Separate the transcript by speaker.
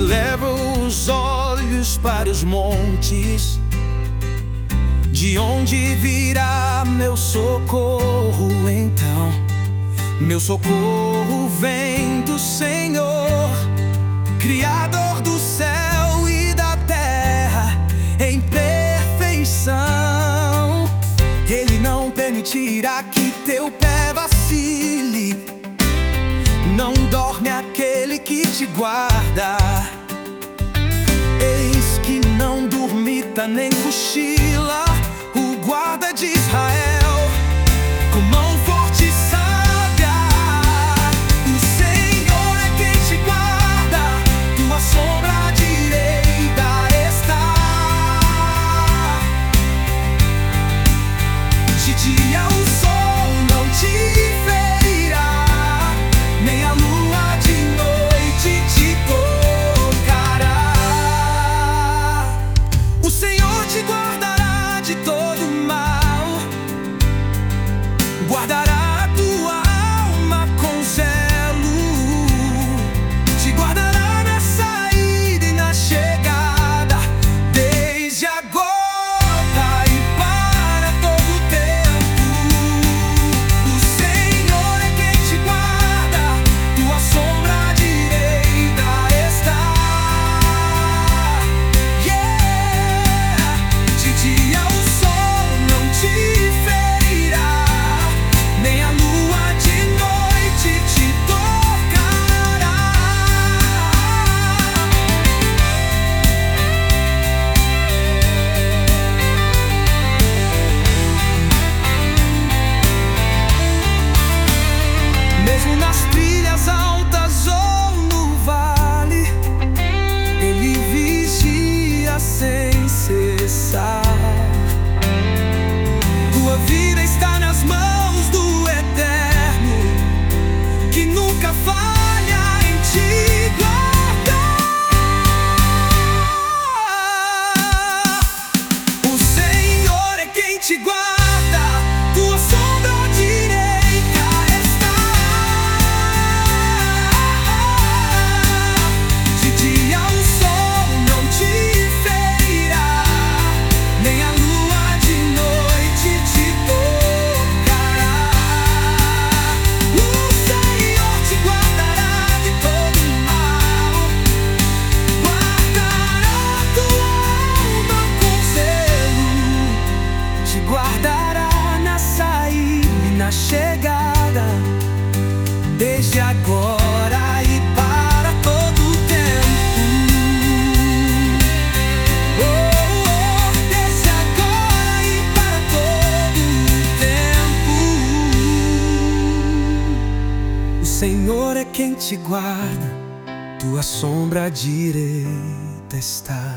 Speaker 1: Eleva os olhos para os montes, de onde virá meu socorro então? Meu socorro vem do Senhor, Criador do céu e da terra, em perfeição. Ele não permitirá que teu pé vacile, não dorme aquele que te guarda. Eis que não dormita tá nem cochila o guarda de Israel. Com mão igual. quem te guarda, tua sombra direita está.